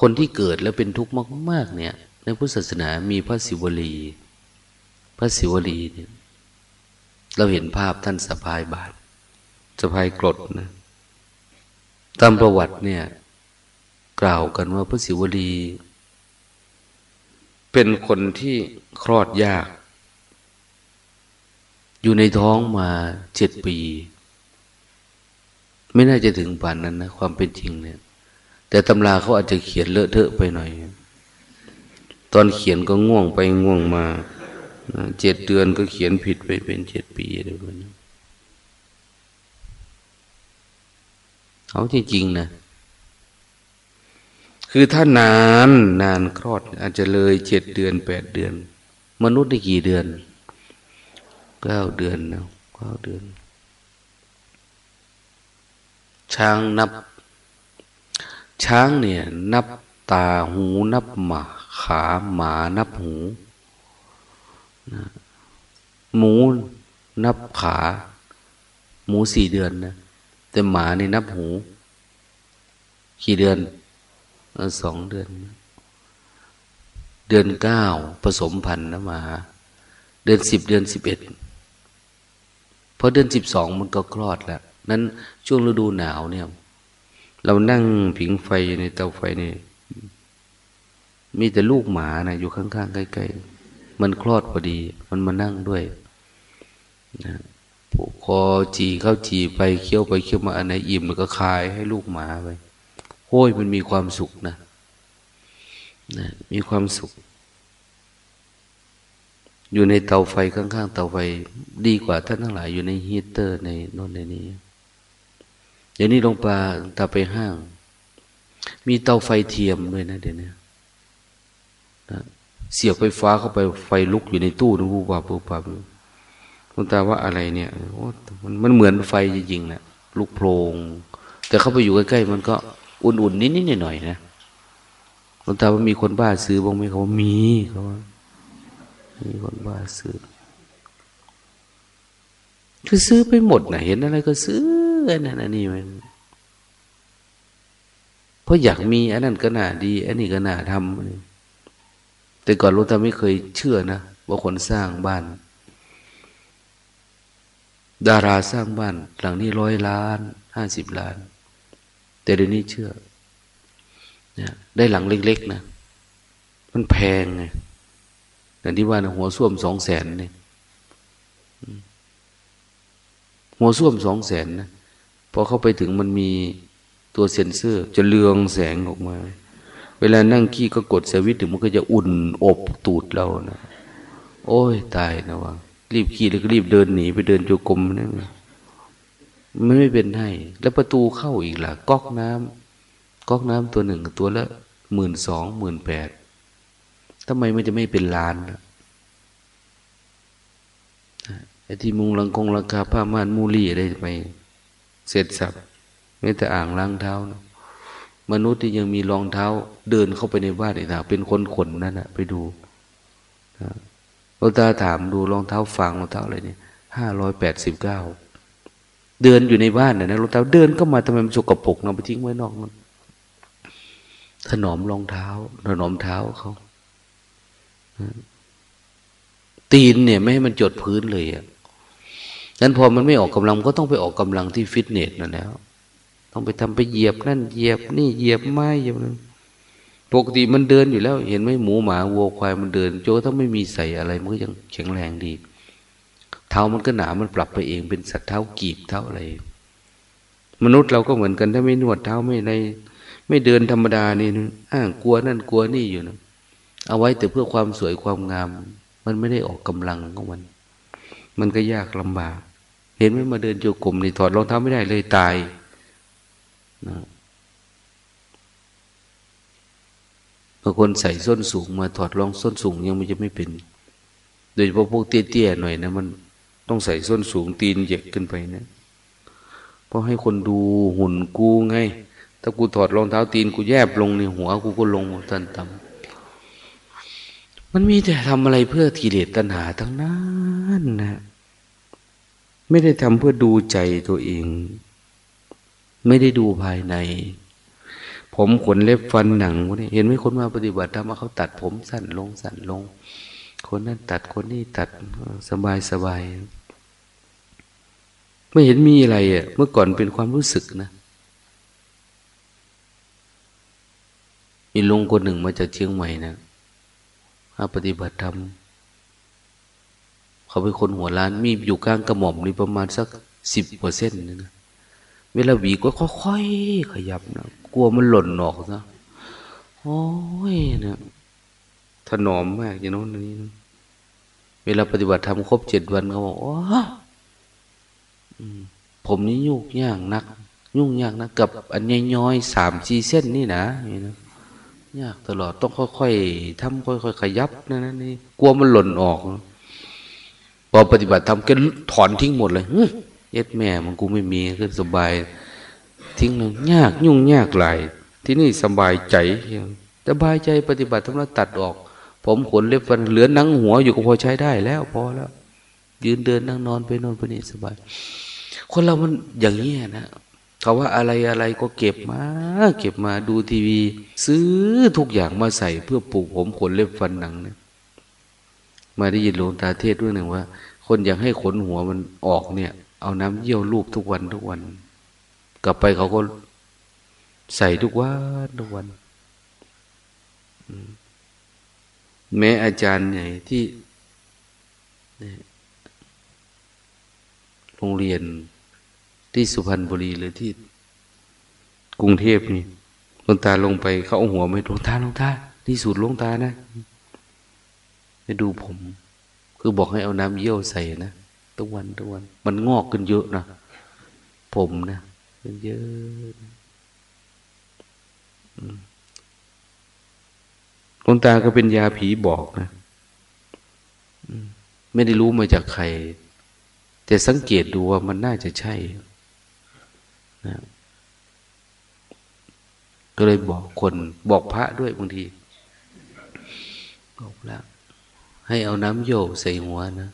คนที่เกิดแล้วเป็นทุกข์มาก ๆ เนี่ย ในพุทธศาสนามีพระศิวลี พระศิวลีเนี่ย เราเห็นภาพท่านสะพายบาทสะพายกรดนะ ตามประวัติเนี่ย กล่าวกันว่าพระศิวลี เป็นคนที่คลอดยาก อยู่ในท้องมาเจ็ดปี ไม่น่าจะถึงป่านนั้นนะ ความเป็นจริงเนี่ย แต่ตำราเขาอาจจะเขียนเลอะเทอะไปหน่อย ตอนเขียนก็ง่วงไปง่วงมาเจ็ดเดือนก็เขียนผิดไปเป็นเจ็ดปีอะไรแบบนี้เอาจริงๆนะ คือถ้านานนานคลอด อาจจะเลยเจ็ดเดือนแปดเดือน มนุษย์ได้กี่เดือนเก้าเดือนนะเก้าเดือน ช้างนับ ช้างเนี่ยนับตาหูนับหมาขาหมานับหูหมูนับขา หมูสี่เดือนนะแต่หมาในนับหู กี่เดือนสองเดือน เดือนเก้าผสมพันธุ์นะหมา เดือนสิบเดือนสิบเอ็ดพอเดือนสิบสองมันก็คลอดแล้วนั้นช่วงฤดูหนาวเนี่ย เรานั่งผิงไฟในเตาไฟนี่มีแต่ลูกหมานะอยู่ข้างๆใกล้ๆมันคลอดพอดี มันมานั่งด้วยนะผูกคอจีเข้าจีไปเคี้ยวไปเคี้ยวมาอันไหนอิ่มมันก็คายให้ลูกหมาไปโอ้ยมันมีความสุขนะนะ มีความสุข อยู่ในเตาไฟข้างๆเตาไฟ ดีกว่าท่านทั้งหลายอยู่ในฮีเตอร์ในโน่นในนี้ ดี๋ยวนี้ลงปลาตาไปห้าง มีเตาไฟเทียมด้วยนะเดี๋ยวนี้นะเสียบไฟฟ้าเข้าไปไฟลุกอยู่ในตู้นะวูบวาบูบวาบคุณตาว่าอะไรเนี่ยมันมันเหมือนไฟจริงๆนะลูกโพรงแต่เข้าไปอยู่ใกล้ๆมันก็อุ่นๆนิดๆหน่อยๆนะคุณตาว่ามีคนบ้าซื้อบ้างไหมเขามีเขาว่ามีคนบ้าซื้อคือซื้อไปหมดนะเห็นอะไรก็ซื้อ นนั้นอันนี้มันเพราะอยากมีอันนั้นก็น่าดีอันนี้ก็น่าทำแต่ก่อนลุงตาไม่เคยเชื่อนะว่าคนสร้างบ้าน ดาราสร้างบ้าน หลังนี้ร้อยล้านห้าสิบล้าน แต่เดี๋ยวนี้เชื่อเนี่ยได้หลังเล็กๆนะมันแพงไงแต่ที่ว่านะหัวส้วมสองแสนเนี่ยหัวส้วมสองแสนนะ พอเข้าไปถึงมันมีตัวเซ็นเซอร์ จะเลืองแสงออกมา เวลานั่งขี้ก็กดสวิตถึงมันก็จะอุ่นอบตูดเรานะโอ้ยตายนะวะรีบขี่แล้วก็รีบเดินหนีไปเดินโยกรมนั่นมันไม่เป็นให้ แล้วประตูเข้าอีกล่ะก๊อกน้ำก๊อกน้ำตัวหนึ่งตัวละหมื่นสองหมื่นแปดทำไมมันจะไม่เป็นล้านไอ้ที่มุงลังคงราคาผ้าม่านมูลี่อะไรไป เสร็จสับไม่แต่อ่างล้างเท้านะมนุษย์ที่ยังมีรองเท้า เดินเข้าไปในบ้านอีกนะเป็นคนขนนั่นนะไปดูนะหลวงตาถามดูรองเท้าฟางรองเท้าอะไรเนี่ยห้าร้อยแปดสิบเก้าเดินอยู่ในบ้านนะนะรองเท้าเดินก็มาทำไมมันสกปรกเราไปทิ้งไว้นอกมันถนอมรองเท้า ถนอมเท้าเขาตีนเนี่ย ไม่ให้มันจดพื้นเลยอะ นั้นพอมันไม่ออกกำลังก็ต้องไปออกกำลังที่ฟิตเนสนั่นแล้ว ต้องไปทำไปเหยียบนั่นเหยียบนี่เหยียบไม้เหยียบนั่นปกติมันเดินอยู่แล้ว เห็นไหมหมูหมาวัวควายมันเดินโจถ้าไม่มีใส่อะไรมันก็ยังแข็งแรงดี เท้ามันก็หนามันปรับไปเองเป็นสัตว์เท้ากีบเท้าอะไรมนุษย์เราก็เหมือนกันถ้าไม่นวดเท้าไม่ใน ไม่เดินธรรมดานี่อ้างกลัวนั่นกลัวนี่อยู่นะเอาไว้แต่เพื่อความสวยความงาม มันไม่ได้ออกกำลังของมัน มันก็ยากลำบาก เห็นไหมมาเดินโยกลมนี่ถอดรองเท้าไม่ได้เลยตายนะบางคนใส่ส้นสูงมาถอดรองส้นสูงยังไม่จะไม่เป็น โดยเฉพาะพวกเตี้ยๆหน่อยนะมันต้องใส่ส้นสูงตีนเหยียกขึ้นไปนะเพราะให้คนดูหุ่นกูไง ถ้ากูถอดรองเท้าตีนกูแยบลงในหัวกูก็ลงทันตำมันมีแต่ทำอะไรเพื่อทีเดชตัณหาทั้งนั้นนะ ไม่ได้ทำเพื่อดูใจตัวเอง ไม่ได้ดูภายใน ผมขนเล็บฟันหนังวกนี้เห็นไหมคนมาปฏิบัติธรรมเขาตัดผมสั้นลงสั้นลง คนนั้นตัดคนนี้ตัดสบายสบายไม่เห็นมีอะไรอะ เมื่อก่อนเป็นความรู้สึกนะมีลุงคนหนึ่งมาจากเชียงใหม่นะมาปฏิบัติธรรม เขาเป็นคนหัวล้าน มีอยู่กลางกระหม่อมนี่ประมาณสักสิบเปอร์เซ็นต์นะเวลาหวีก็ค่อยๆขยับนะกลัวมันหล่นออกนะโอ้ยนะถนอมมากอย่างโน้นนี้นะเวลาปฏิบัติธรรมครบเจ็ดวันเขาบอกอผมนี่ยุ่งยากนัก ยุ่งยากนะกับอันย้อยๆสามสี่เส้นนี่นะนี่นะยากตลอดต้องค่อยๆทำค่อยๆขยับนะนั่นนี่กลัวมันหล่นออก พอปฏิบัติทำก็ถอนทิ้งหมดเลยเย็ดแม่มันกูไม่มีก็สบาย ทิ้งเลยยากยุ่งยากหลาย ที่นี่สบายใจสบายใจปฏิบัติทำแล้วตัดออก ผมขนเล็บฟันเหลือนังหัวอยู่ก็พอใช้ได้แล้วพอแล้ว ยืนเดินนั่งนอนไปนอนไปนี่สบาย คนเรามันอย่างนี้นะเขาว่าอะไรอะไรก็เก็บมา เก็บมาดูทีวี ซื้อทุกอย่างมาใส่เพื่อปลูกผมขนเล็บฟันหนังเนี่ย มาได้ยินหลวงตาเทศด้วยหนึ่งว่า คนอยากให้ขนหัวมันออกเนี่ย เอาน้ำเยี่ยวลูบทุกวันทุกวัน กลับไปเขาก็ใส่ทุกวันทุกวัน แม้อาจารย์ใหญ่ที่โรงเรียนที่สุพรรณบุรีหรือที่กรุงเทพนี่ลงตาลงไปเขาเอาหัวไม่ลงตาลงตาที่สุดลงตานะ ไปดูผม คือบอกให้เอาน้ำเยี่ยวใส่นะทุกวันทุกวัน มันงอกขึ้นเยอะนะผมนะเป็นเยอะลงตาก็เป็นยาผีบอกนะไม่ได้รู้มาจากใคร แต่สังเกตดูว่ามันน่าจะใช่นะก็เลยบอกคนบอกพระด้วยบางทีบอกแล้ว ให้เอาน้ำโยใส่หัวนะ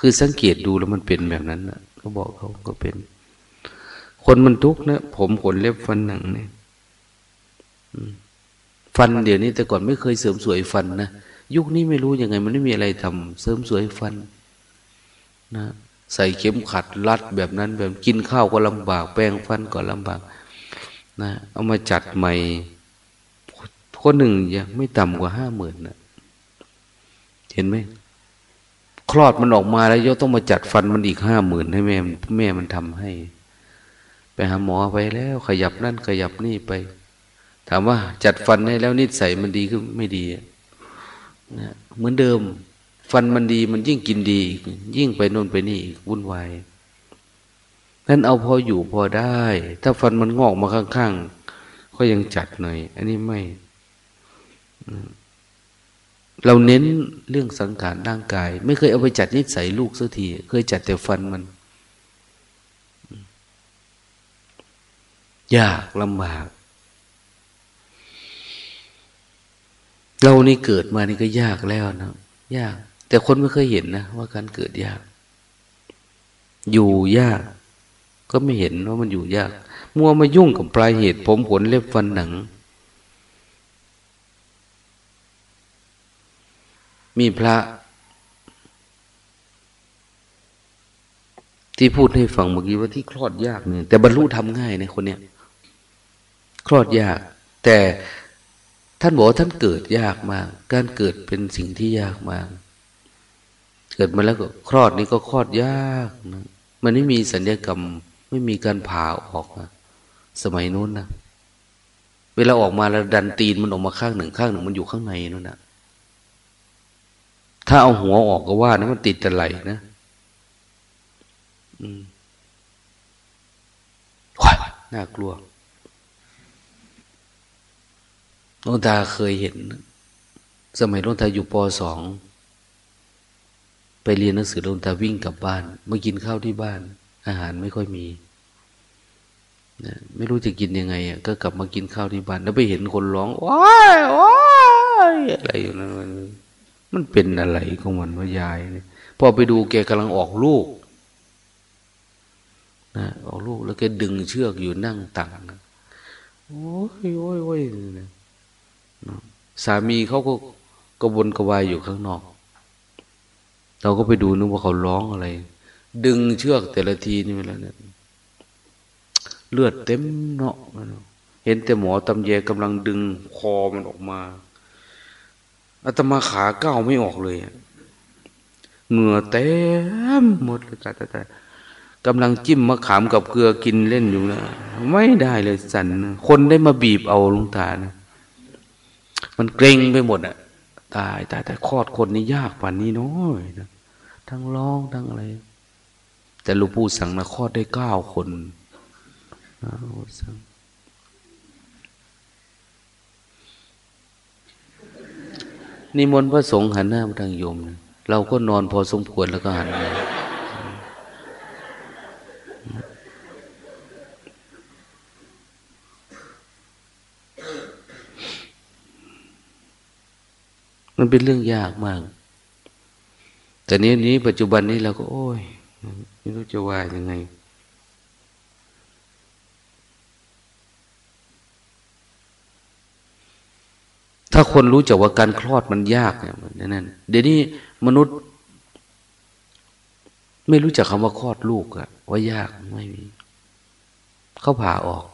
คือสังเกตดูแล้วมันเป็นแบบนั้นนะก็บอกเขาก็เป็น คนมันทุกข์นะ ผมขนเล็บฟันหนังเนี่ยฟันเดี๋ยวนี้แต่ก่อนไม่เคยเสริมสวยฟันนะยุคนี้ไม่รู้ยังไง มันไม่มีอะไรทำเสริมสวยฟัน นะ ใส่เข็มขัดรัดแบบนั้น แบบกินข้าวก็ลำบาก แปรงฟันก็ลำบาก นะ เอามาจัดใหม่ คนหนึ่งยังไม่ต่ำกว่าห้าหมื่นนะ เห็นไหมคลอดมันออกมาแล้วยกต้องมาจัดฟันมันอีกห้าหมื่นให้แม่แม่มันทำให้ ไปหาหมอไปแล้ว ขยับนั่นขยับนี่ไป ถามว่าจัดฟันให้แล้วนิสัยมันดีขึ้นไม่ดีนะเหมือนเดิม ฟันมันดีมันยิ่งกินดี ยิ่งไปโน่นไปนี่วุ่นวายนั่นเอาพออยู่พอได้ ถ้าฟันมันงอกมาข้างๆก็ยังจัดหน่อย อันนี้ไม่ เราเน้นเรื่องสังขารร่างกาย ไม่เคยเอาไปจัดนิสัยลูกสักที เคยจัดแต่ฟันมัน ยากลำบาก เรานี่เกิดมานี่ก็ยากแล้วนะยาก แต่คนไม่เคยเห็นนะว่าการเกิดยาก อยู่ยาก ก็ไม่เห็นว่ามันอยู่ยาก มัวมายุ่งกับปลายเหตุ ผมขนเล็บฟันหนัง มีพระ ที่พูดให้ฟังเมื่อกี้ว่าที่คลอดยากเนี่ย แต่บรรลุทำง่ายในคนเนี้ยคลอดยาก แต่ท่านบอกท่านเกิดยากมาก การเกิดเป็นสิ่งที่ยากมาก เกิดมาแล้วก็คลอดนี่ก็คลอดยากนะมันไม่มีสัญญกรรม ไม่มีการผ่าออกนะสมัยนู้นนะเวลาออกมาแล้วดันตีนมันออกมาข้างหนึ่งข้างหนึ่งมันอยู่ข้างในนู่นนะ ถ้าเอาหัวออกก็ว่านะมันติดต่ไหลนะอืมน่ากลัวลวงตาเคยเห็น สมัยลวงตาอยู่ปสอง ไปเรียนหนังสือลงตาวิ่งกลับบ้านมากินข้าวที่บ้าน อาหารไม่ค่อยมีนะไม่รู้จะกินยังไงอะก็กลับมากินข้าวที่บ้าน แล้วไปเห็นคนร้องว้ายว้ายอะไรอยู่นั้น มันเป็นอะไรของมันว่ายายเนี่ยพอไปดูแกกำลังออกลูกนะออกลูกแล้วแกดึงเชือกอยู่นั่งตังโโอ้ยโอ้ยโอ้ยสามีเขาก็กระวนกระวายอยู่ข้างนอก เราก็ไปดูนึกว่าเขาร้องอะไร ดึงเชือกแต่ละทีนี่เวลาเนี่ยเลือดเต็มเนาะเห็นแต่หมอตำแยกำลังดึงคอมันออกมา อาตมาขาก้าวไม่ออกเลยเหงื่อเต็มหมดเลยแต่แต่กำลังจิ้มมะขามกับเกลือกินเล่นอยู่นะไม่ได้เลยสันคนได้มาบีบเอาลุงตานะมันเกรงไปหมดอะ ตายตายแต่คลอดคนนี้ยากกว่านี้น้อยนะทั้งร้องทั้งอะไร แต่ลูกปู่สั่งนะคลอดได้เก้าคนนิ มนต์พระสงฆ์หันหน้ามาทางโยมเราก็นอนพอสมควรแล้วก็หันมามันเป็นเรื่องยากมาก แต่นี้นี้ปัจจุบันนี้เราก็ โอ้ย ไม่รู้จะว่ายังไง ถ้าคนรู้จักว่าการคลอดมันยากเนี่ยนั่นเดี๋ยวนี้มนุษย์ ไม่รู้จักคำว่าคลอดลูกอะว่ายากไม่มีเขาผ่าออก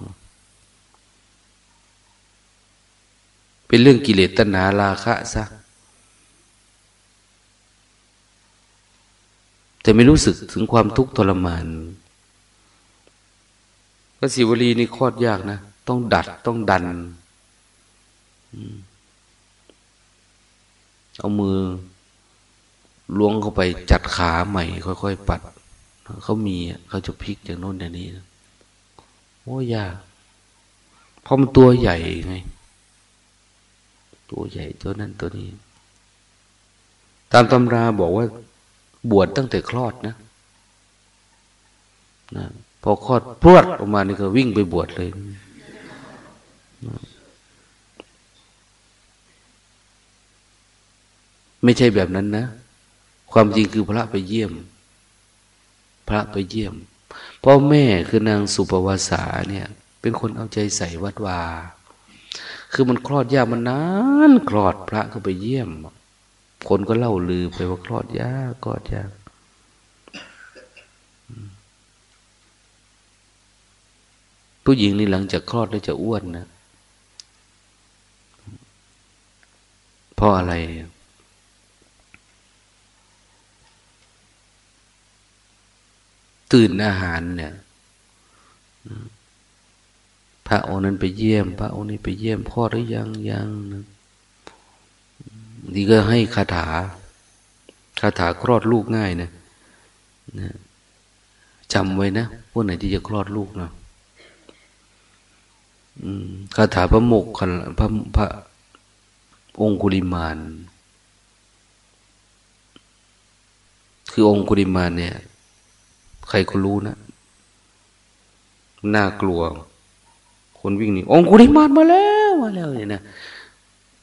เป็นเรื่องกิเลสตัณหาราคะซะแต่ไม่รู้สึกถึงความทุกข์ทรมานพระศิวลีนี่คลอดยากนะ ต้องดัดต้องดัน เอามือล้วงเข้าไปจัดขาใหม่ ค่อยๆปัด เขามีเขาจะพลิกอย่างโน้นอย่างนี้โอ้ยากเพราะมันตัวใหญ่ไงตัวใหญ่ตัวนั้นตัวนี้ ตามตำราบอกว่า บวชตั้งแต่คลอดนะนะพอคลอดพรวดออกมานี่ก็วิ่งไปบวชเลยนะ ไม่ใช่แบบนั้นนะ ความจริงคือพระไปเยี่ยม พระไปเยี่ยมพ่อแม่คือนางสุปวาสาเนี่ย เป็นคนเอาใจใส่วัดวา คือมันคลอดยากมันนานคลอดพระก็ไปเยี่ยม คนก็เล่าลือไปว่าคลอดยากคลอดยากผู้หญิงนี่หลังจากคลอดแล้วจะอ้วนนะเพราะอะไร ตื่นอาหารเนี่ยพระองค์นั้นไปเยี่ยม พระองค์นี้ไปเยี่ยมพ่อหรือยังยังนะนี่ก็ให้คาถาคาถาคลอดลูกง่ายนะนะจำไว้นะพวกไหนที่จะคลอดลูกนะคาถาพระโมกขพระพระองคุลิมาน คือองคุลิมานเนี่ย ใครก็รู้นะ น่ากลัว คนวิ่งหนีองคุลิมานมาแล้วมาแล้วเนี่ยนะ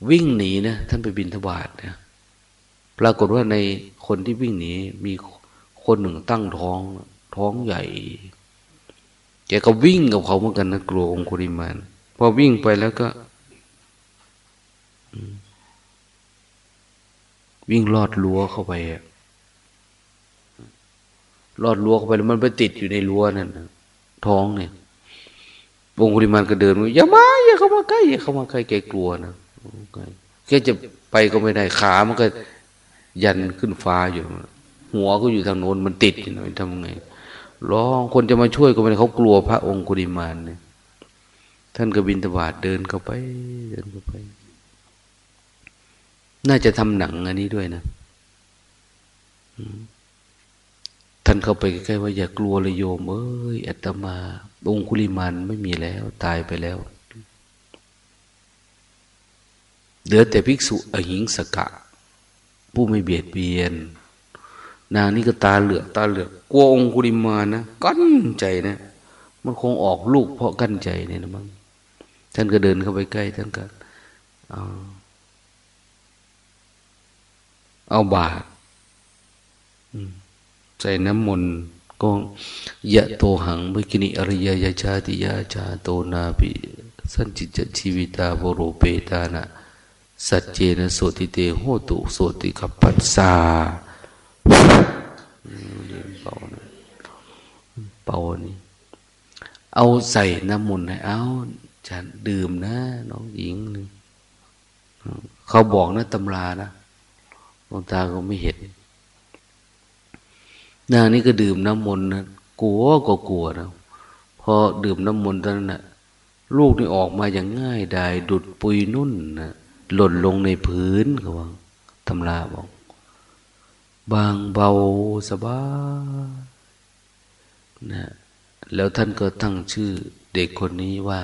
วิ่งหนีนะท่านไปบินทบาทนะปรากฏว่าในคนที่วิ่งหนีมีคนหนึ่งตั้งท้อง ท้องใหญ่ แกก็วิ่งกับเขาเหมือนกันนะกลัวองคุริมานพอวิ่งไปแล้วก็วิ่งลอดรั้วเข้าไป ลอดรั้วเข้าไปแล้วมันไปติดอยู่ในรั้วนั่นท้องเนี่ยองคุริมานก็เดินมาอย่ามาอย่าเข้ามาใกล้อย่าเข้ามาใกล้แกกลัวนะแค่จะไปก็ไม่ได้ขามันก็ยันขึ้นฟ้าอยู่ หัวก็อยู่ทางโน้นมันติดอยู่หน่อยทำไงร้องคนจะมาช่วยก็ไม่ได้เขากลัวพระองค์กุฎิมานเนี่ยท่านก็บินตบาดเดินเข้าไป เดินเข้าไป น่าจะทำหนังอันนี้ด้วยนะ ท่านเข้าไปใกล้ว่าอย่ากลัวเลยโยม เอ้ยอัตมาองคุลิมานไม่มีแล้ว ตายไปแล้ว เหลือแต่ภิกษุอหิงสกะ ผู้ไม่เบียดเบียน นางนี่ก็ตาเหลือกตาเหลือกกลัวองคุริมานะกั้นใจนะ มันคงออกลูกเพราะกั้นใจเนี่ยนะมั้งท่านก็เดินเข้าไปใกล้ ท่านก็เอาเอาบาต ใส่น้ำมนต์ก็ยะโตหังวิกินิอริยยชาติยาชาโตนาปิสันจิจชีวิตาโวโรเปตานะสัจเจนะโสติเตโหตุโสติขปัสสาเป่าเป่านี่เอาใส่น้ำมนต์ให้เอาจะดื่มนะ น้องหญิงนึงเขาบอกนะตำรานะหลวงตาก็ไม่เห็น นางนี้ก็ดื่มน้ำมนต์นะกลัวก็กลัวนะพอดื่มน้ำมนต์ตอนนั้นนะลูกนี่ออกมาอย่างง่ายได้ดุดปุยนุ่นนะหล่นลงในพื้นเขาว่าตำราบอก บางเบาสบายนะแล้วท่านก็ตั้งชื่อเด็กคนนี้ว่า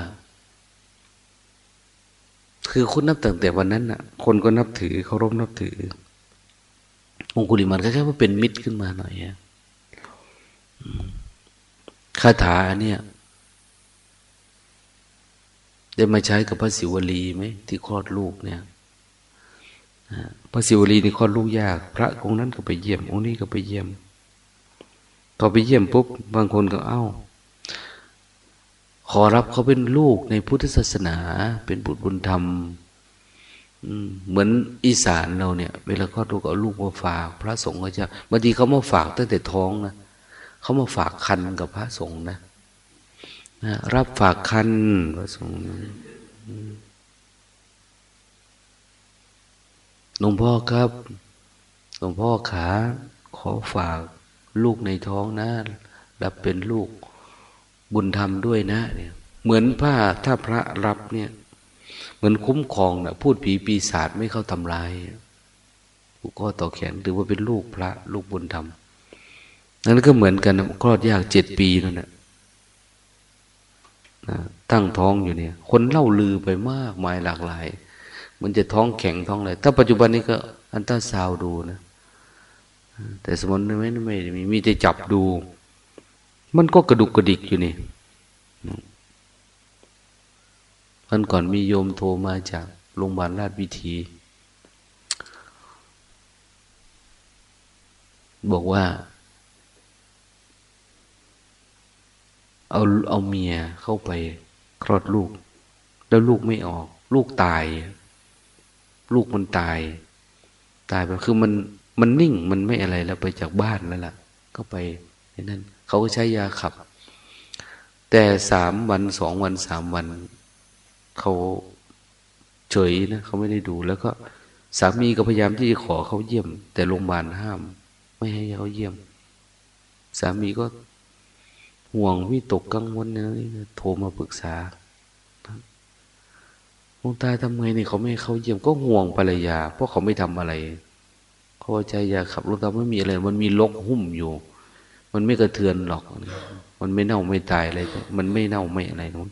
คือคุณนับตั้งแต่วันนั้นน่ะ คนก็นับถือเคารพนับถือองคุลิมันแค่ว่าเป็นมิตรขึ้นมาหน่อย คาถาเนี่ย ได้มาใช้กับพระศิวลีไหมที่คลอดลูกเนี่ยพระศิวลีนี่คลอดลูกยาก พระองค์นั้นก็ไปเยี่ยมองค์นี้ก็ไปเยี่ยมพอไปเยี่ยมปุ๊บบางคนก็เอ้า ขอรับเขาเป็นลูกในพุทธศาสนา เป็นบุตรบุญธรรมเหมือนอีสานเราเนี่ย เวลาคลอดลูกเอาลูกมาฝาก พระสงฆ์ก็จะบางทีเขามาฝากตั้งแต่ท้องนะ เขามาฝากคันกับพระสงฆ์นะนะรับฝากคันพระสงฆ์หลวงพ่อครับ หลวงพ่อขาขอฝากลูกในท้องนะรับเป็นลูกบุญธรรมด้วยนะเนี่ย เหมือนผ้าถ้าพระรับเนี่ย เหมือนคุ้มครองนะพูดผีปีศาจไม่เข้าทำลายผูกก็ต่อแขนถือว่าเป็นลูกพระ ลูกบุญธรรม นั่นก็เหมือนกันคลอดยากเจ็ดปีนั่นแหละตั้งท้องอยู่เนี่ย คนเล่าลือไปมากมายหลากหลาย มันจะท้องแข็งท้องอะไรถ้าปัจจุบันนี้ก็อันต้าซาวดูนะ แต่สมมติไม่ไม่มีมีแต่จับดู มันก็กระดุกกระดิกอยู่นี่วันก่อนมีโยมโทรมาจากโรงพยาบาลราชวิถี บอกว่า เอาเอาเมียเข้าไปคลอดลูก แล้วลูกไม่ออก ลูกตาย ลูกมันตาย ตายไปคือมันมันนิ่งมันไม่อะไรแล้วไปจากบ้านแล้วล่ะ ก็ไปนั่นเขาก็ใช้ยาขับ แต่สามวันสองวันสามวัน เขาเฉยนะเขาไม่ได้ดูแล้วก็สามีก็พยายามที่จะขอเขาเยี่ยม แต่โรงพยาบาลห้าม ไม่ให้เขาเยี่ยม สามีก็ ห่วงวิตกกังวลนะโทรมาปรึกษาหลวงตาทำไงเนี่ยเขาไม่เขาเยี่ยมก็ห่วงภรรยา เพราะเขาไม่ทำอะไร เขาใจยาขับหลวงตาไม่มีอะไร มันมีลกหุ้มอยู่ มันไม่กระเทือนหรอก มันไม่เน่าไม่ตายอะไร มันไม่เน่าไม่อะไรนู้น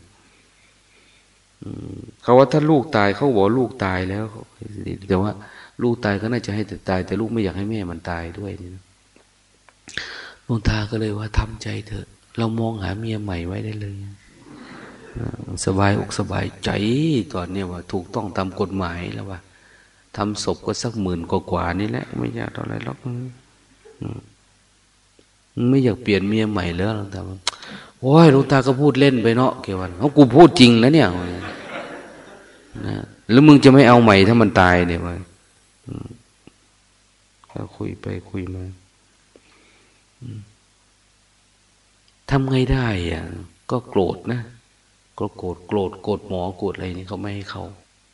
เขาว่าถ้าลูกตายเขาบอกลูกตายแล้วแต่ว่า ลูกตายก็น่าจะให้แต่ตาย แต่ลูกไม่อยากให้แม่มันตายด้วยนี่นะหลวงตาก็เลยว่าทำใจเถอะ เรามองหาเมียใหม่ไว้ได้เลยสบายอกสบายใจตอนนี้ว่า ถูกต้องตามกฎหมายแล้วว่าทำศพก็สักหมื่นกว่าๆนี่แหละ ไม่ยากเท่าไรหรอกไม่อยากเปลี่ยนเมียใหม่แล้วหลวงตาโอ้ยหลวงตาก็พูดเล่นไปเนาะเกี่ยวันเขากูพูดจริงนะเนี่ยนะแล้วมึงจะไม่เอาใหม่ถ้ามันตายเนี่ยมาก็คุยไปคุยมา ทำไงได้อะก็โกรธนะก็โกรธโกรธโกรธหมอโกรธอะไรนี่เขาไม่ให้เขา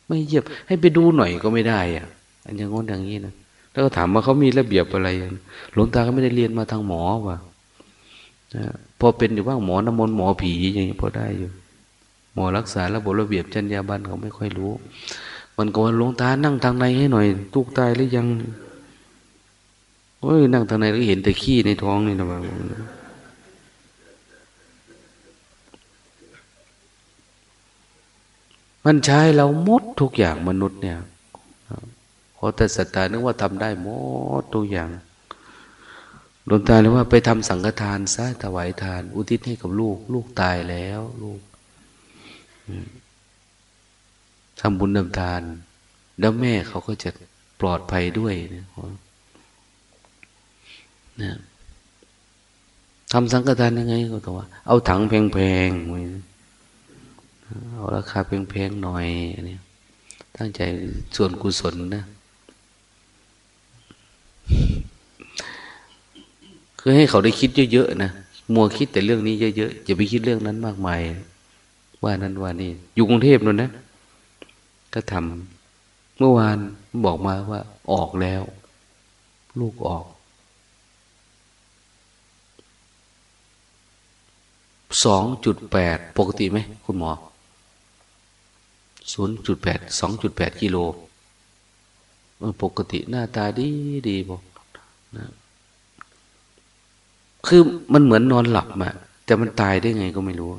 ไม่เยียบ ให้ไปดูหน่อยก็ไม่ได้อะ อันย่างง้นอย่างนี้นะแล้วก็ถามว่าเขามีระเบียบอะไรหลวงตาก็ไม่ได้เรียนมาทางหมอว่ะพอเป็นอยู่ว่าหมอน้ำมนต์หมอผีอย่างนี้พอได้อยู่หมอรักษาระบบระเบียบจัญญาบันเขาไม่ค่อยรู้ มันก็ว่าหลวงตานั่งทางในให้หน่อยตุกตายหรือยังโอ้ยนั่งทางในก็เห็นแต่ขี้ในท้องนี่นะว่า มันใช้เราหมดทุกอย่างมนุษย์เนี่ยพอแต่สัตตานึกว่าทำได้หมดทุกอย่างหลวงตาเลยว่าไปทำสังฆทานซะถวายทาน อุทิศให้กับลูก ลูกตายแล้วลูกทำบุญทำทาน แล้วแม่เขาก็จะปลอดภัยด้วยนะนะทำสังฆทานยังไงก็ตัวเอาถังแพงๆไว้ เอาราคาแพงๆหน่อยอันนี้ตั้งใจส่วนกุศลนะ คือให้เขาได้คิดเยอะๆนะมัวคิดแต่เรื่องนี้เยอะๆอย่าไปคิดเรื่องนั้นมากมาย ว่านั้นว่านี่ อยู่กรุงเทพนู่นนะ ก็ทำเมื่อวานบอกมาว่าออกแล้ว ลูกออก สองจุดแปดปกติไหมคุณหมอ ศูนย์จุดแปดสองจุดแปดกิโลปกติหน้าตาดีดีบอกนะคือมันเหมือนนอนหลับอะแต่มันตายได้ไงก็ไม่รู้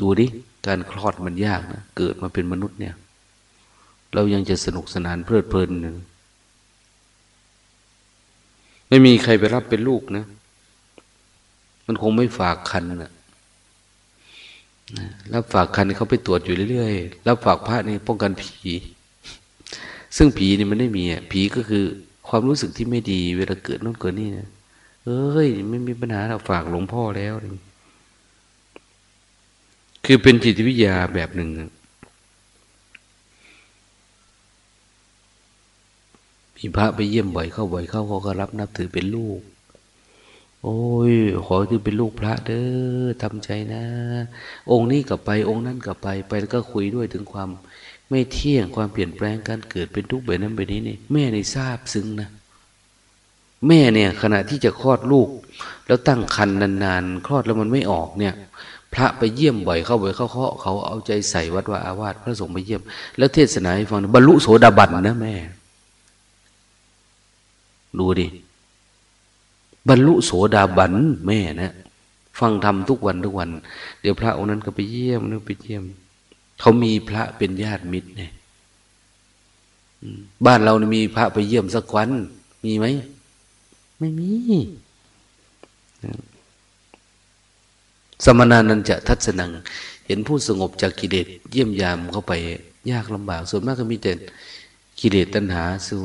ดูดิ การคลอดมันยากนะ เกิดมาเป็นมนุษย์เนี่ย เรายังจะสนุกสนานเพลิดเพลินหนึ่งไม่มีใครไปรับเป็นลูกนะ มันคงไม่ฝากคันนะ รับฝากคันเขาไปตรวจอยู่เรื่อยๆรับฝากพระนี่ป้องกันผี ซึ่งผีนี่มันไม่มีอะผีก็คือความรู้สึกที่ไม่ดี เวลาเกิดนู่นเกิดนี่นะเอ้ย ไม่มีปัญหาเราฝากหลวงพ่อแล้วคือเป็นจิตวิทยาแบบหนึ่งมีพระไปเยี่ยมบ่อยเข้าบ่อยเข้าเขาก็รับนับถือเป็นลูก โอ้ย ขอที่เป็นลูกพระเด้อทำใจนะ องค์นี้กลับไป องค์นั้นกลับไป ไปแล้วก็คุยด้วยถึงความ ไม่เที่ยงความเปลี่ยนแปลงการเกิดเป็นทุกข์แบบนั้นแบบนี้นี่แม่ในทราบซึ้งนะ แม่เนี่ย ขณะที่จะคลอดลูก แล้วตั้งคันนานๆ คลอดแล้วมันไม่ออกเนี่ย พระไปเยี่ยมบ่อยเข้าบ่อยเข้าเขาเขาเอาใจใส่วัดว่าอาวาสพระสงฆ์ไปเยี่ยม แล้วเทศนาให้ฟังบรรลุโสดาบันนะแม่ ดูดิ บรรลุโสดาบันแม่นะฟังธรรมทุกวันทุกวัน เดี๋ยวพระองค์นั้นก็ไปเยี่ยมนึกไปเยี่ยม เขามีพระเป็นญาติมิตรเนี่ยบ้านเรามีพระไปเยี่ยมสักวัน มีไหม ไม่มี สมณานันจะทัศนัง เห็นผู้สงบจากกิเลสเยี่ยมยามเข้าไป ยากลำบาก ส่วนมากก็มีแต่กิเลสตัณหาสู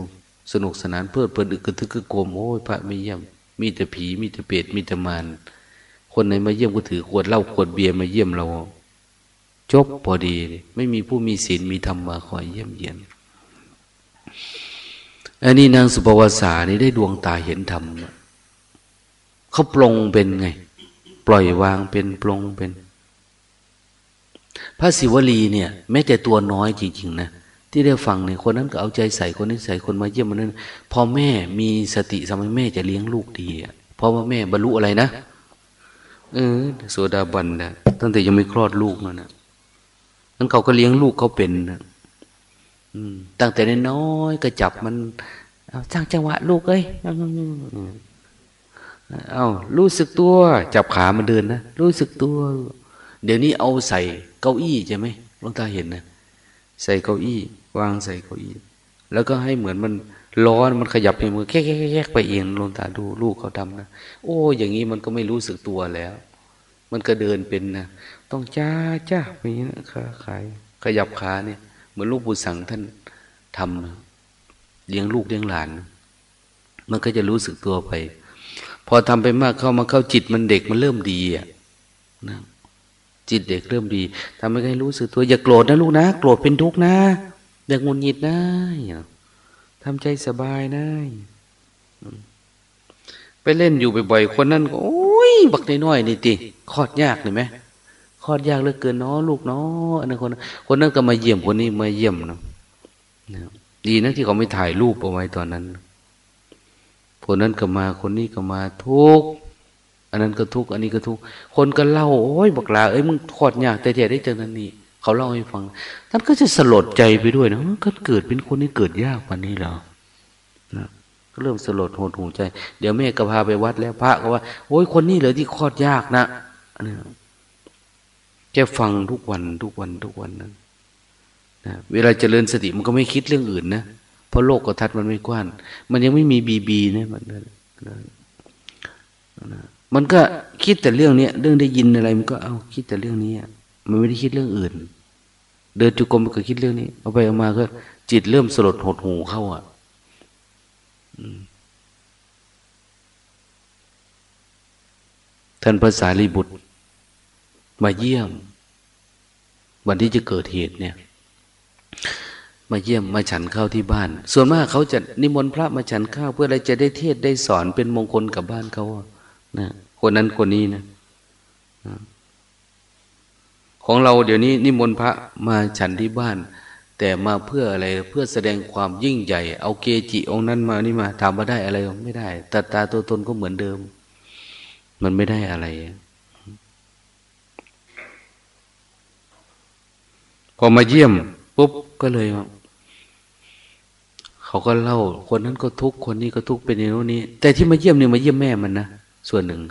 สนุกสนานเพื่อเพลินอึกกระทึกกระโกมโอ้ยพระไม่เยี่ยม มีแต่ผี มีแต่เปรตมีแต่มารคนไหนมาเยี่ยมก็ถือขวดเหล้าขวดเบียร์มาเยี่ยมเรา จบพอดี ไม่มีผู้มีศีลมีธรรมมาคอยเยี่ยมเยียนอันนี้นางสุปวาสานี่ได้ดวงตาเห็นธรรมเขาปลงเป็นไง ปล่อยวางเป็นปลงเป็น พระศิวลีเนี่ย แม้แต่ตัวน้อยจริงๆนะ ที่ได้ฟังเนี่ยคนนั้นก็เอาใจใส่คนนี้ใส่คนมาเยี่ยมมันนั้นพอแม่มีสติสมัยแม่จะเลี้ยงลูกดีเพราะว่าแม่บรรลุอะไรนะเออโสดาบันนะตั้งแต่ยังไม่คลอดลูกนั่นนะนั้นเขาก็เลี้ยงลูกเขาเป็นตั้งแต่น้อยก็จับมันเอาจ้างจังหวะลูกเอ้ยเอารู้สึกตัว จับขามันเดินนะรู้สึกตัว เดี๋ยวนี้เอาใส่เก้าอี้ใช่ไหมลวงตาเห็นนะใส่เก้าอี้ วางใส่เก้าอี้แล้วก็ให้เหมือนมันร้อนมันขยับในมือแค่แค่ไปเองลงตาดูลูกเขาทำนะโอ้ อย่างนี้มันก็ไม่รู้สึกตัวแล้ว มันก็เดินเป็นนะต้องจ้าจ้าไปนี้นะขาขายขยับขาเนี่ย เหมือนลูกบุสังท่านทำเลี้ยงลูกเลี้ยงหลาน มันก็จะรู้สึกตัวไป พอทำไปมากเข้ามาเข้าจิตมันเด็กมันเริ่มดีอะนะจิตเด็กเริ่มดีทำให้รู้สึกตัวอย่าโกรธนะลูกนะ โกรธเป็นทุกข์นะ อย่างงุนงิดนะทำใจสบายนะไปเล่นอยู่บ่อยๆคนนั้นก็โอ้ย บักน้อยๆนี่ติคลอดยากเลยไหมคลอดยากเหลือเกินเนาะลูกเนาะอันนั้นคนคนนั้นก็มาเยี่ยมคนนี้มาเยี่ยมเนาะดีนะที่เขาไม่ถ่ายรูปเอาไว้ตอนนั้น คนนั้นก็มาคนนี้ก็มาทุกอันนั้นก็ทุกอันนี้ก็ทุกคนก็เล่าโอ้ยบักลาเอ้ยมึงคลอดยากแต่แท้ได้เจอนั้นนี่ เขาเล่าให้ฟัง ท่านก็จะสลดใจไปด้วยนะก็เกิดเป็นคนนี้เกิดยากวันนี้เหรอนะก็เริ่มสลดหดหูใจ เดี๋ยวแม่ก็พาไปวัดแล้วพระก็ว่า โอ้ยคนนี้เหรอที่คลอดยากนะนี่แค่ฟังทุกวันทุกวันทุกวันนั้นนะเวลาเจริญสติมันก็ไม่คิดเรื่องอื่นนะเพราะโลกกทัดมันไม่กว้านมันยังไม่มีบีบีนะมันมันก็คิดแต่เรื่องเนี้ยเรื่องได้ยินอะไรมันก็เอาคิดแต่เรื่องนี้ มันไม่ได้คิดเรื่องอื่น เดินจุกรมก็คิดเรื่องนี้ เอาไปเอามาก็ จิตเริ่มสลดหดหูเข้าอะท่านภาษาลีบุตร มาเยี่ยม วันที่จะเกิดเหตุเนี่ย มาเยี่ยมมาฉันข้าวที่บ้าน ส่วนมากเขาจะนิมนต์พระมาฉันข้าวเพื่ออะไรจะได้เทศได้สอนเป็นมงคลกับบ้านเขานะคนนั้นคนนี้นะ ของเราเดี๋ยวนี้นิมนต์พระมาฉันที่บ้าน แต่มาเพื่ออะไรเพื่อแสดงความยิ่งใหญ่ เอาเกจิองค์นั้นมานี่มาถามมาได้อะไรไม่ได้ตาตาตัวตนก็เหมือนเดิม มันไม่ได้อะไรพอมาเยี่ยมปุ๊บก็เลยเขาก็เล่า คนนั้นก็ทุกคนนี้ก็ทุกเป็นอย่างนี้ แต่ที่มาเยี่ยมเนี่ยมาเยี่ยมแม่มันนะส่วนหนึ่ง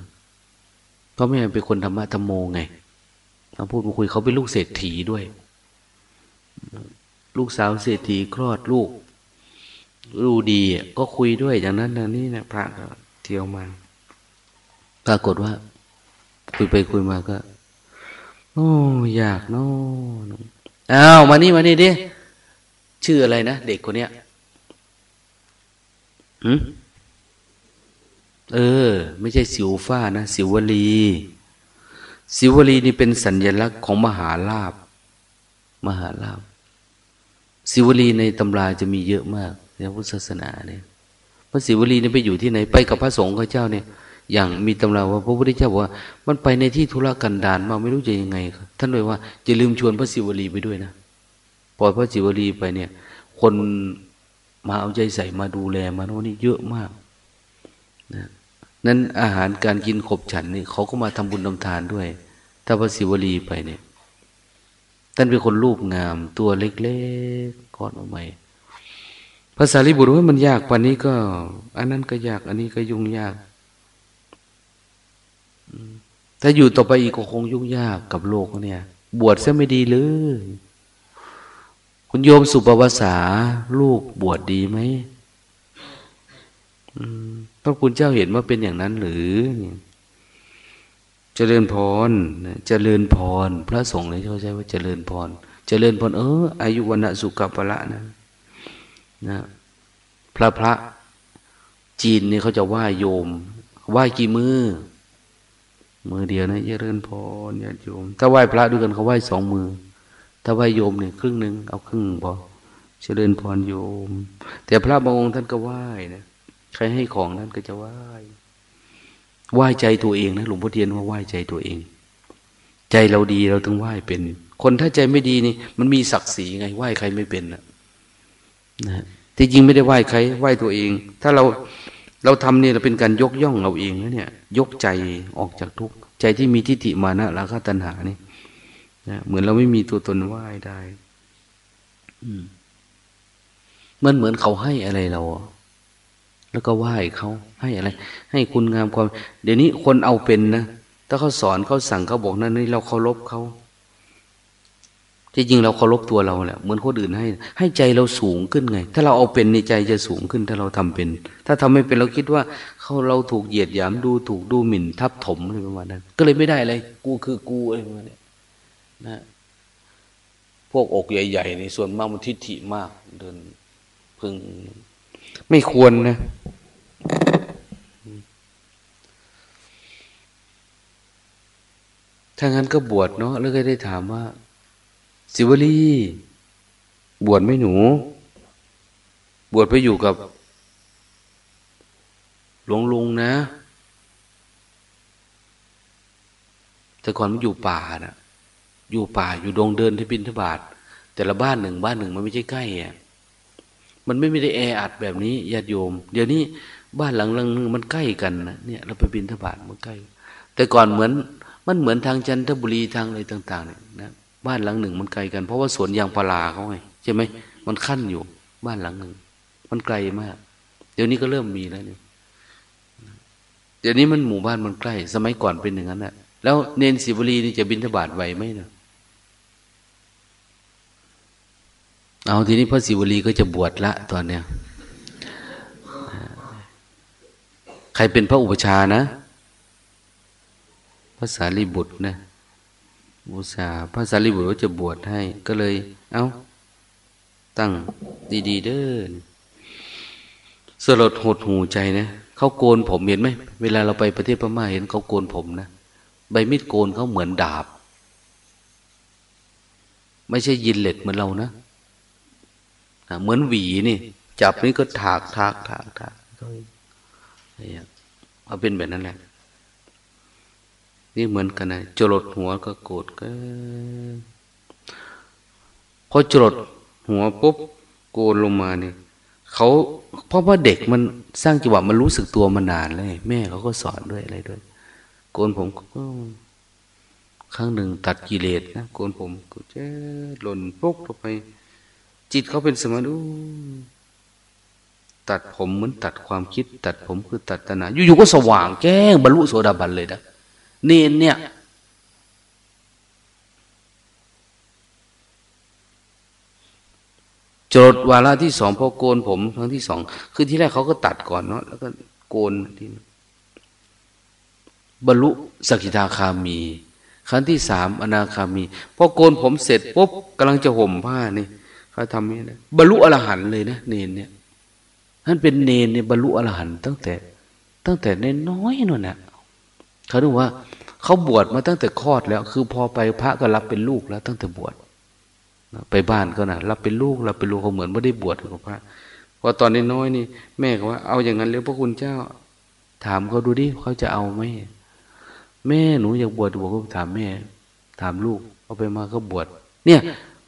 เพราะแม่เป็นคนธรรมะธรรมโมไง มาพูดมาคุยเขาเป็นลูกเศรษฐีด้วย ลูกสาวเศรษฐีคลอดลูกรูดีก็คุยด้วยอย่างนั้นอย่างนี้นะพระก็เที่ยวมา ปรากฏว่า คุยไปคุยมาก็ โอ้อยากเนาะอ้าวมานี่มานี่ดิชื่ออะไรนะเด็กคนเนี้ยหืมเออ ไม่ใช่สิวฟ้านะ สิวลี สิวลีนี่เป็นสัญญลักษณ์ของมหาลาบมหาลาบสิวลีในตำราจะมีเยอะมากในพุทธศาสนาเนี่ยพระสิวลีนี่ไปอยู่ที่ไหนไปกับพระสงฆ์ข้าเจ้าเนี่ย อย่างมีตำราว่าพระพุทธเจ้าบอกว่า มันไปในที่ธุระกันดารมาไม่รู้จะยังไงท่านเลยว่าจะลืมชวนพระศิวลีไปด้วยนะปล่อยพระศิวลีไปเนี่ย คนมาเอาใจใส่มาดูแลมาโน่นนี่เยอะมากนะ นั้นอาหารการกินขบฉันนี่เขาก็มาทำบุญทำทานด้วยถ้าพระศิวลีไปเนี่ยท่านเป็นคนรูปงาม ตัวเล็กๆก้อนออกมาภาษาลิบุตรว่ามันยากกว่านี้ก็ อันนั้นก็ยาก อันนี้ก็ยุ่งยาก ถ้าอยู่ต่อไปอีกก็คงยุ่งยากกับโลกเนี่ย บวชซะไม่ดีเลยคุณโยมสุปวาษาลูกบวชดดีไหมพ ระคุณเจ้าเห็นว่าเป็นอย่างนั้นหรือเจริญพรเจริญพร พระสงฆ์เลยเขาใช้ว่าเจริญพร เจริญพร เออ อายุวันสุกัปละนะนะ พระพระจีนนี่เขาจะไหว้โยมไหว้กี่มือ มือเดียวนะเจริญพรญาติโยม ถ้าไหว้พระด้วยกันเขาไหว้สองมือ ถ้าไหว้โยมเนี่ยครึ่งหนึ่งเอาครึ่งพอเจริญพรโยม แต่พระบางองค์ท่านก็ไหว้นะ ใครให้ของท่านก็จะไหว้ไหว้ใจตัวเองนะหลวงพ่อเทียนว่าไหว้ใจตัวเอง ใจเราดีเราต้องไหว้เป็น คนถ้าใจไม่ดีนี่ มันมีศักดิ์ศรีไงไหว้ใครไม่เป็นนะนะที่จริงไม่ได้ไหว้ใครไหว้ตัวเอง ถ้าเราเราทำนี่เราเป็นการยกย่องเราเองนะเนี่ย ยกใจออกจากทุกข์ใจที่มีทิฏฐิมานะราคะตัณหานี่นะเหมือนเราไม่มีตัวตนไหว้ได้มันเหมือนเขาให้อะไรเรา แล้วก็ไหว้เขาให้อะไร ให้คุณงามความ เดี๋ยวนี้คนเอาเป็นนะถ้าเขาสอนเขาสั่งเขาบอกนั่นนี่เราเคารพเขาที่จริงเราเคารพตัวเราแหละเหมือนคนอื่นให้ ให้ใจเราสูงขึ้นไง ถ้าเราเอาเป็นในใจจะสูงขึ้น ถ้าเราทำเป็น ถ้าทำไม่เป็นเราคิดว่าเขาเราถูกเหยียดหยามดูถูกดูหมิ่น ทับถมอะไรประมาณนั้น ก็เลยไม่ได้อะไรกูคือกูอะไรประมาณนี้นะพวกอกใหญ่ๆในส่วนมากมันทิฏฐิมาก เดินพึง ไม่ควรนะ ถ้างั้นก็บวชเนาะแล้วก็ได้ถามว่า สิวลีบวชไม่หนู บวชไปอยู่กับหลวงลุงนะ แต่ก่อนมันอยู่ป่านะอยู่ป่าอยู่ดงเดินที่บินทบาทแต่ละบ้านหนึ่งบ้านหนึ่งมันไม่ใช่ใกล้อะ มันไม่ได้แออัดแบบนี้ญาติโยม เดี๋ยวนี้บ้านหลังหลังนึงมันใกล้กันนะเนี่ยเราไปบินทบาทมันใกล้ แต่ก่อนเหมือนมันเหมือนทางจันทบุรีทางอะไรต่าง ๆ เนี่ยนะบ้านหลังหนึ่งมันไกลกัน เพราะว่าสวนยางพาราเขาไงใช่ไหมมันขั้นอยู่ บ้านหลังหนึ่ง มันไกลมาก เดี๋ยวนี้ก็เริ่มมีแล้วเนี่ยเดี๋ยวนี้มันหมู่บ้านมันใกล้ สมัยก่อนเป็นอย่างนั้นแหละแล้วเนนสิบุรีนี่จะบินทบาทไหวไหมเนะ เอาทีนี้พระศิวลีก็จะบวชละตอนเนี้ยใครเป็นพระอุปชานะพระสารีบุตรนะบูชาพระสารีบุตรจะบวชให้ ก็เลย เอา้า ตั้งดีๆเด้อสลดหดหูใจนะเขาโกนผมเห็นไหมเวลาเราไปประเทศพม่าเห็นเขาโกนผมนะใบมีดโกนเขาเหมือนดาบ ไม่ใช่ยินเหล็กเหมือนเรานะ เหมือนหวีนี่ จับนี่ก็ถากถากถากถากเอาเป็นแบบนั้นแหละนี่เหมือนกันนะจรดหัวก็โกรธก็พอจรดหัวปุ๊บโกนลงมาเนี่ยเขาเพราะว่าเด็กมันสร้างจังหวะมันรู้สึกตัวมานานเลย แม่เขาก็สอนด้วยอะไรด้วย โกนผมก็ครั้งหนึ่งตัดกิเลสนะโกนผมก็เจะหล่นปุ๊บลงไป จิตเขาเป็นสมาธิตัดผมเหมือนตัดความคิด ตัดผมคือตัดตนาอยู่ๆก็สว่างแจ้งบรรลุโสดาบันเลยนะเนนเนี่ยจดวาระที่สองพอโกนผมครั้งที่สองคือที่แรกเขาก็ตัดก่อนเนาะแล้วก็โกนทีบรรลุสกิทาคามี ครั้งที่สามอนาคามีพอโกนผมเสร็จปุ๊บกำลังจะห่มผ้านี่ เขาทำนี่นะบรรลุอรหันเลยนะเนนเนี่ยท่านเป็นเนนเนี่ยบรรลุอรหันตั้งแต่ ตั้งแต่ในน้อยนั่นนะเขาดูว่าเขาบวชมาตั้งแต่คลอดแล้ว คือพอไปพระก็รับเป็นลูกแล้ว ตั้งแต่บวชไปบ้านก็นะรับเป็นลูกรับเป็นลูกเขาเหมือนไม่ได้บวชกับพระพอตอนนน้อยนี่ แม่ก็ว่า เอาอย่างนั้นเลยพระคุณเจ้า ถามเขาดูดิเขาจะเอาไหมแม่หนูอยากบวชบวชก็ถามแม่ ถามลูกเอาไปมาก็บวชเนี่ย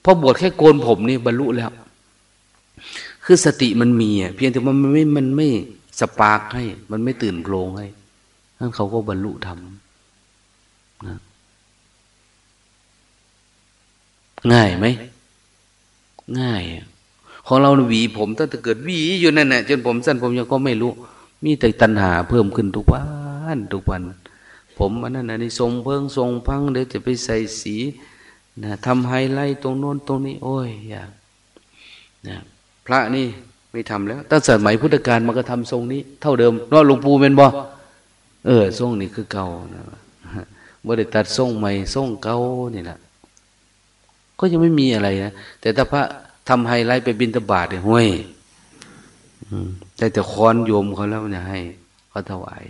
พอบวชแค่โกนผมนี่บรรลุแล้ว คือสติมันมีอะเพียงแต่มันไม่มันไม่สปาร์กให้ มันไม่ตื่นโพลงให้นั่นเขาก็บรรลุธรรมนะง่ายไหมง่ายของเราหวีผมตั้งแต่เกิดหวีอยู่นั่นแหละจนผมสั้นผมยังก็ไม่รู้ มีแต่ตัณหาเพิ่มขึ้นทุกวันทุกวัน ผมอันนั้นอันนี้ทรงเพิ่งทรงพังเดี๋ยวจะไปใส่สี นะทำไฮไลท์ตรงโน้นตรงนี้ โอ้ยอยากนะพระนี่ไม่ทำแล้วตั้งแต่สมัยพุทธกาลมันก็ทำทรงนี้ เท่าเดิมนอกหลวงปู่เป็นบ่เออทรงนี้คือเก่านะบ่ได้ตัดทรงใหม่ทรงเก่านี่แหละก็ยังไม่มีอะไรนะแต่ถ้าพระทำไฮไลท์ไปบินตบาทเนี่ยห้วยแต่แต่ค้อนโยมเขาแล้วเนี่ยให้เขาถวาย